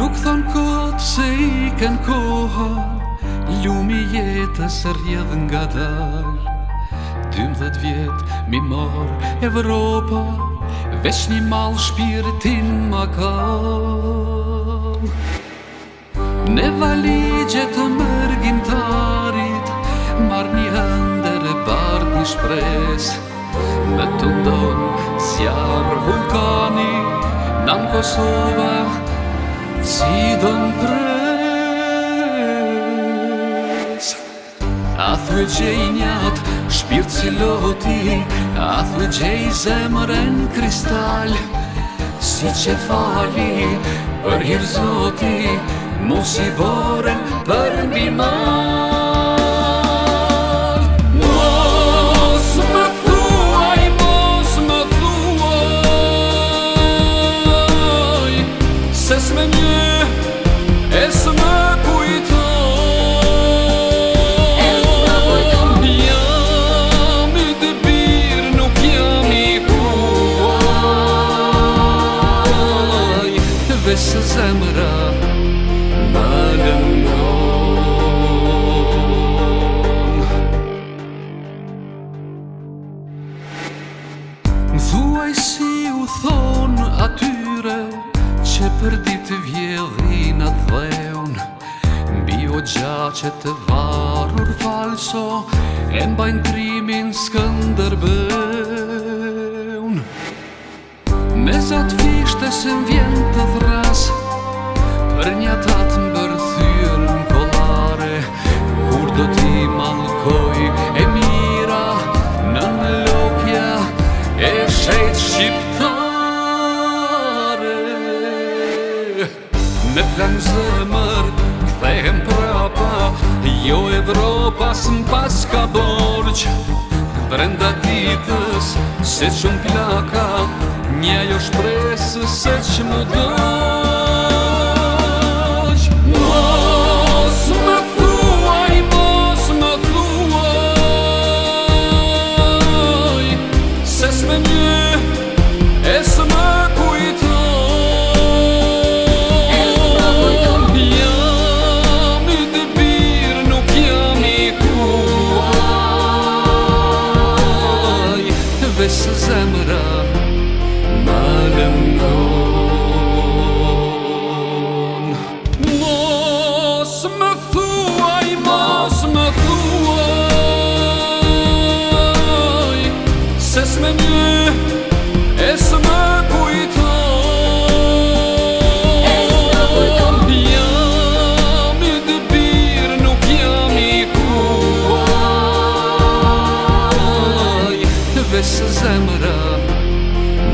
Nuk thonë kot se i kan koha Lumi jetës rrjedh nga dal Dymdhet vjet mi mor Evropa Vesh një mal shpirtin ma kal Ne valigje të mërgim tarit Marë një hëndër e bardë një shpres Me të ndon sjarë vulkani Nam Kosova, si do në pres A thë gjej njat, shpirë ciloti A thë gjej zemërën kristal Si që fali, për hirë zoti Mu si bore për mi mal Mos më thuaj, mos më thuaj Se s'me një Se zemra Më gëndon Dhuaj si u thon Atyre Qe për dit vjedhin A dheun Bio gja qe te varur Falso E mbajnë primin skëndër bën Me zat fishte se mvjetën Për një tatë më në kolare Kur do ti malkoj e mira Në e shetë shqiptare Me plan zëmër këthehem prapa Jo Evropa së më pas ka borq Brenda ditës se që më plaka Një jo shpresë se që më dorë shpesh zemra Malëmdon Mos më thuaj, mos më thuaj Se s'me një, e një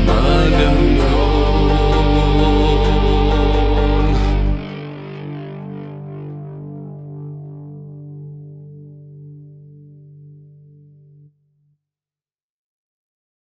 மனம்